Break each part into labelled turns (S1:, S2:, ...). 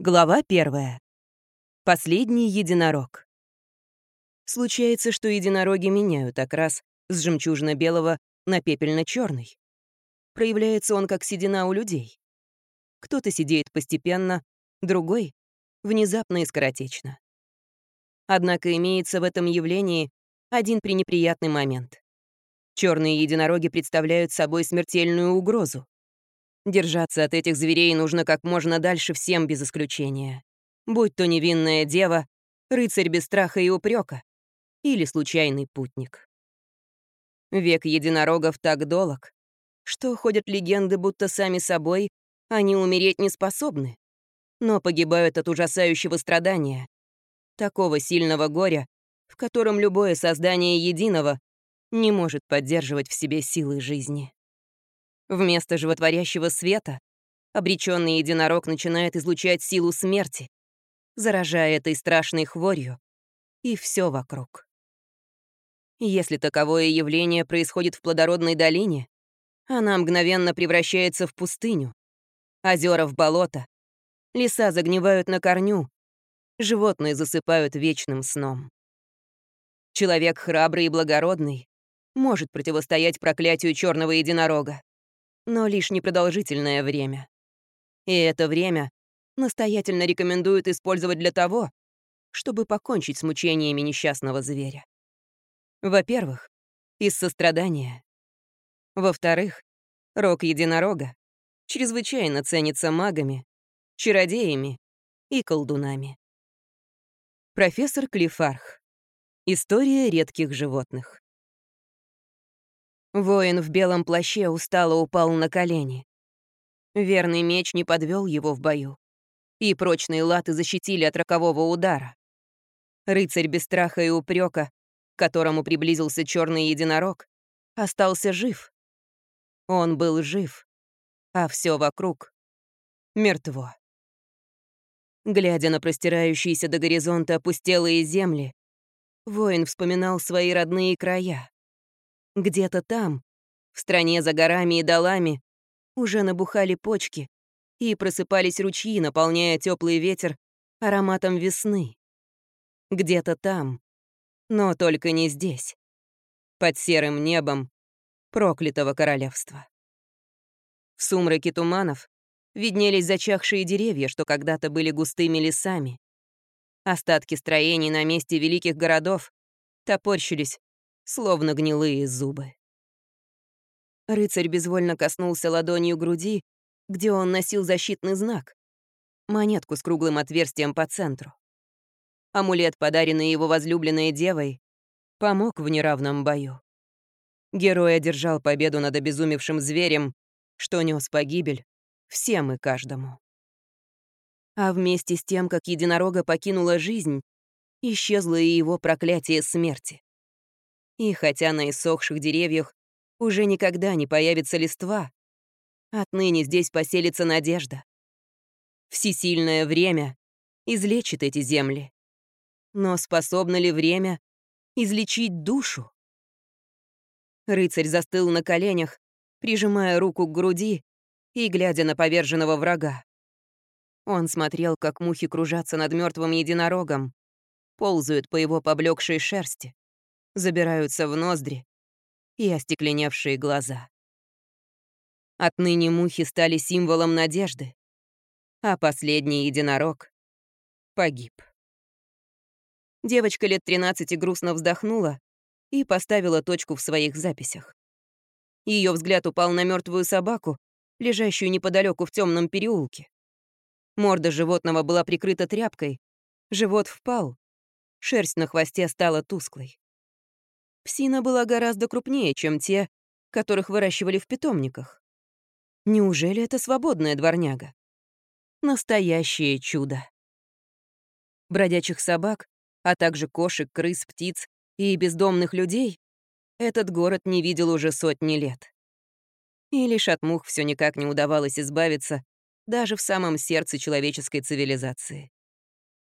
S1: Глава первая. Последний единорог. Случается, что единороги меняют окрас с жемчужно-белого на пепельно-черный. Проявляется он как седина у людей. Кто-то сидеет постепенно, другой — внезапно и скоротечно. Однако имеется в этом явлении один пренеприятный момент. Черные единороги представляют собой смертельную угрозу. Держаться от этих зверей нужно как можно дальше всем без исключения. Будь то невинная дева, рыцарь без страха и упрека или случайный путник. Век единорогов так долг, что ходят легенды, будто сами собой они умереть не способны, но погибают от ужасающего страдания, такого сильного горя, в котором любое создание единого не может поддерживать в себе силы жизни. Вместо животворящего света. Обреченный единорог начинает излучать силу смерти, заражая этой страшной хворью. И все вокруг. Если таковое явление происходит в плодородной долине, она мгновенно превращается в пустыню, озера в болото, леса загнивают на корню, животные засыпают вечным сном. Человек храбрый и благородный может противостоять проклятию черного единорога но лишь непродолжительное время. И это время настоятельно рекомендуют использовать для того, чтобы покончить с мучениями несчастного зверя. Во-первых, из сострадания. Во-вторых, рог единорога чрезвычайно ценится магами, чародеями и колдунами. Профессор Клифарх. История редких животных. Воин в белом плаще устало упал на колени. Верный меч не подвел его в бою, и прочные латы защитили от рокового удара. Рыцарь без страха и упрека, к которому приблизился черный единорог, остался жив. Он был жив, а все вокруг мертво. Глядя на простирающиеся до горизонта опустелые земли, воин вспоминал свои родные края. Где-то там, в стране за горами и долами, уже набухали почки и просыпались ручьи, наполняя теплый ветер ароматом весны. Где-то там, но только не здесь, под серым небом проклятого королевства. В сумраке туманов виднелись зачахшие деревья, что когда-то были густыми лесами. Остатки строений на месте великих городов топорщились словно гнилые зубы. Рыцарь безвольно коснулся ладонью груди, где он носил защитный знак — монетку с круглым отверстием по центру. Амулет, подаренный его возлюбленной девой, помог в неравном бою. Герой одержал победу над обезумевшим зверем, что нес погибель всем и каждому. А вместе с тем, как единорога покинула жизнь, исчезло и его проклятие смерти. И хотя на иссохших деревьях уже никогда не появится листва, отныне здесь поселится надежда. Всесильное время излечит эти земли. Но способно ли время излечить душу? Рыцарь застыл на коленях, прижимая руку к груди и глядя на поверженного врага. Он смотрел, как мухи кружатся над мертвым единорогом, ползают по его поблекшей шерсти забираются в ноздри и остекленевшие глаза. Отныне мухи стали символом надежды, а последний единорог погиб. Девочка лет 13 грустно вздохнула и поставила точку в своих записях. Ее взгляд упал на мертвую собаку, лежащую неподалеку в темном переулке. Морда животного была прикрыта тряпкой, живот впал, шерсть на хвосте стала тусклой. Псина была гораздо крупнее, чем те, которых выращивали в питомниках. Неужели это свободная дворняга? Настоящее чудо. Бродячих собак, а также кошек, крыс, птиц и бездомных людей этот город не видел уже сотни лет. И лишь от мух все никак не удавалось избавиться даже в самом сердце человеческой цивилизации.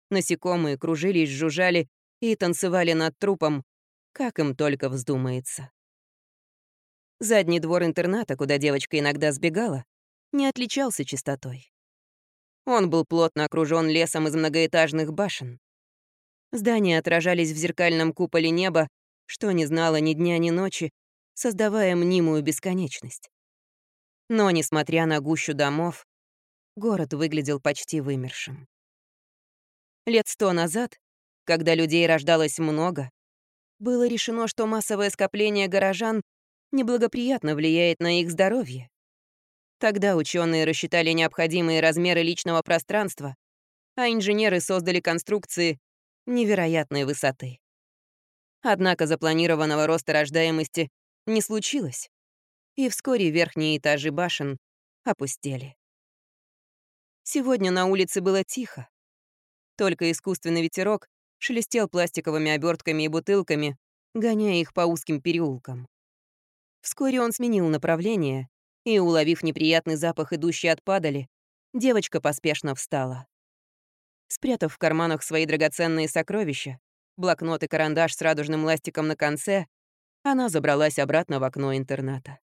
S1: Насекомые кружились, жужжали и танцевали над трупом, как им только вздумается. Задний двор интерната, куда девочка иногда сбегала, не отличался чистотой. Он был плотно окружен лесом из многоэтажных башен. Здания отражались в зеркальном куполе неба, что не знало ни дня, ни ночи, создавая мнимую бесконечность. Но, несмотря на гущу домов, город выглядел почти вымершим. Лет сто назад, когда людей рождалось много, было решено, что массовое скопление горожан неблагоприятно влияет на их здоровье. Тогда ученые рассчитали необходимые размеры личного пространства, а инженеры создали конструкции невероятной высоты. Однако запланированного роста рождаемости не случилось, и вскоре верхние этажи башен опустели. Сегодня на улице было тихо. Только искусственный ветерок шелестел пластиковыми обертками и бутылками, гоняя их по узким переулкам. Вскоре он сменил направление, и, уловив неприятный запах, идущий от падали, девочка поспешно встала. Спрятав в карманах свои драгоценные сокровища, блокнот и карандаш с радужным ластиком на конце, она забралась обратно в окно интерната.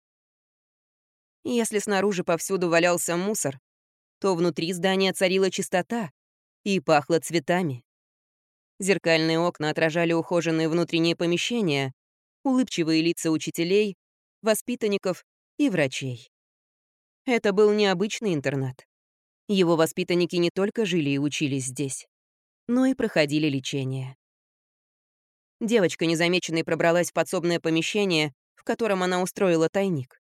S1: Если снаружи повсюду валялся мусор, то внутри здания царила чистота и пахло цветами. Зеркальные окна отражали ухоженные внутренние помещения, улыбчивые лица учителей, воспитанников и врачей. Это был необычный интернат. Его воспитанники не только жили и учились здесь, но и проходили лечение. Девочка незамеченной пробралась в подсобное помещение, в котором она устроила тайник.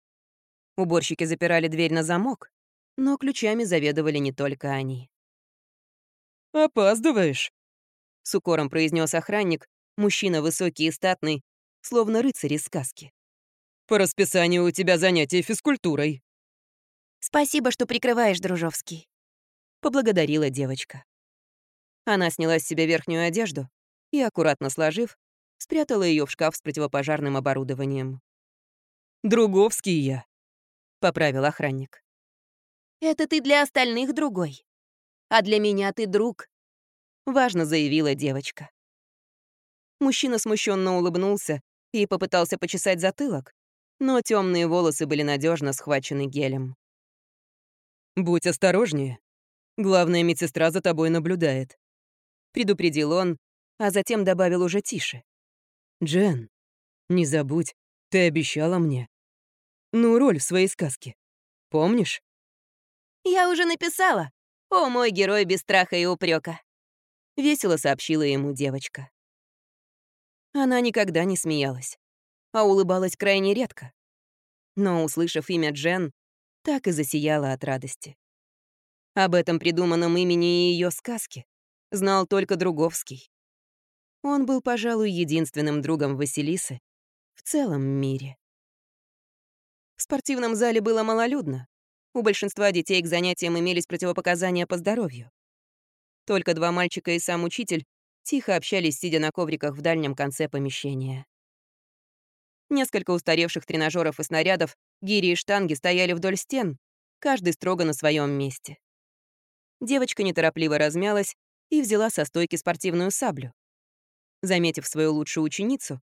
S1: Уборщики запирали дверь на замок, но ключами заведовали не только они.
S2: «Опаздываешь», —
S1: с укором произнес охранник, мужчина высокий и статный, словно рыцарь из сказки.
S2: «По расписанию у тебя занятия физкультурой».
S1: «Спасибо, что прикрываешь, Дружовский», — поблагодарила девочка. Она сняла с себя верхнюю одежду и, аккуратно сложив, спрятала ее в шкаф с противопожарным оборудованием.
S2: «Друговский я», —
S1: поправил охранник. «Это ты для остальных другой, а для меня ты друг», — важно заявила девочка. Мужчина смущенно улыбнулся и попытался почесать затылок, но темные волосы были надежно схвачены гелем.
S2: «Будь осторожнее. Главная медсестра за тобой наблюдает», — предупредил он, а затем добавил уже тише. «Джен, не забудь, ты обещала мне. Ну, роль в своей сказке. Помнишь?»
S1: «Я уже написала. О, мой герой без страха и упрека. Весело сообщила ему девочка. Она никогда не смеялась, а улыбалась крайне редко. Но, услышав имя Джен, так и засияла от радости. Об этом придуманном имени и ее сказке знал только Друговский. Он был, пожалуй, единственным другом Василисы в целом мире. В спортивном зале было малолюдно. У большинства детей к занятиям имелись противопоказания по здоровью. Только два мальчика и сам учитель тихо общались, сидя на ковриках в дальнем конце помещения. Несколько устаревших тренажеров и снарядов, гири и штанги стояли вдоль стен, каждый строго на своем месте. Девочка неторопливо размялась и взяла со стойки спортивную саблю. Заметив свою лучшую ученицу,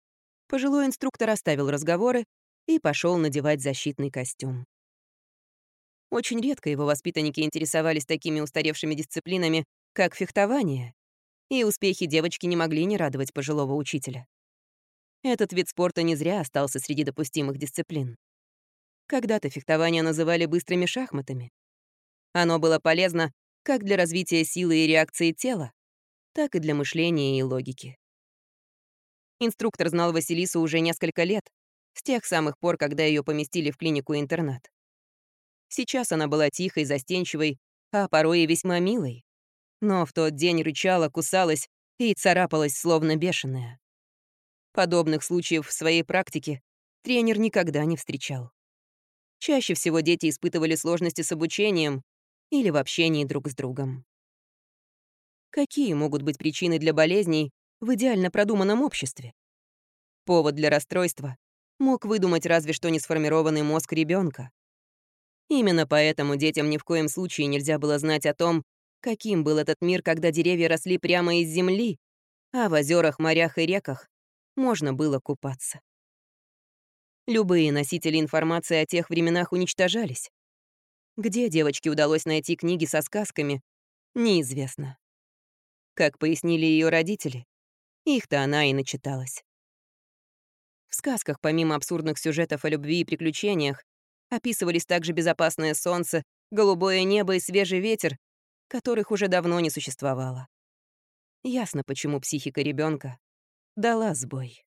S1: пожилой инструктор оставил разговоры и пошел надевать защитный костюм. Очень редко его воспитанники интересовались такими устаревшими дисциплинами, как фехтование, и успехи девочки не могли не радовать пожилого учителя. Этот вид спорта не зря остался среди допустимых дисциплин. Когда-то фехтование называли быстрыми шахматами. Оно было полезно как для развития силы и реакции тела, так и для мышления и логики. Инструктор знал Василису уже несколько лет, с тех самых пор, когда ее поместили в клинику-интернат. Сейчас она была тихой, застенчивой, а порой и весьма милой. Но в тот день рычала, кусалась и царапалась, словно бешеная. Подобных случаев в своей практике тренер никогда не встречал. Чаще всего дети испытывали сложности с обучением или в общении друг с другом. Какие могут быть причины для болезней, в идеально продуманном обществе. Повод для расстройства мог выдумать разве что не сформированный мозг ребенка. Именно поэтому детям ни в коем случае нельзя было знать о том, Каким был этот мир, когда деревья росли прямо из земли, а в озерах, морях и реках можно было купаться? Любые носители информации о тех временах уничтожались. Где девочке удалось найти книги со сказками, неизвестно. Как пояснили ее родители, их-то она и начиталась. В сказках, помимо абсурдных сюжетов о любви и приключениях, описывались также безопасное солнце, голубое небо и свежий ветер, которых уже давно не существовало. Ясно, почему психика ребенка дала сбой.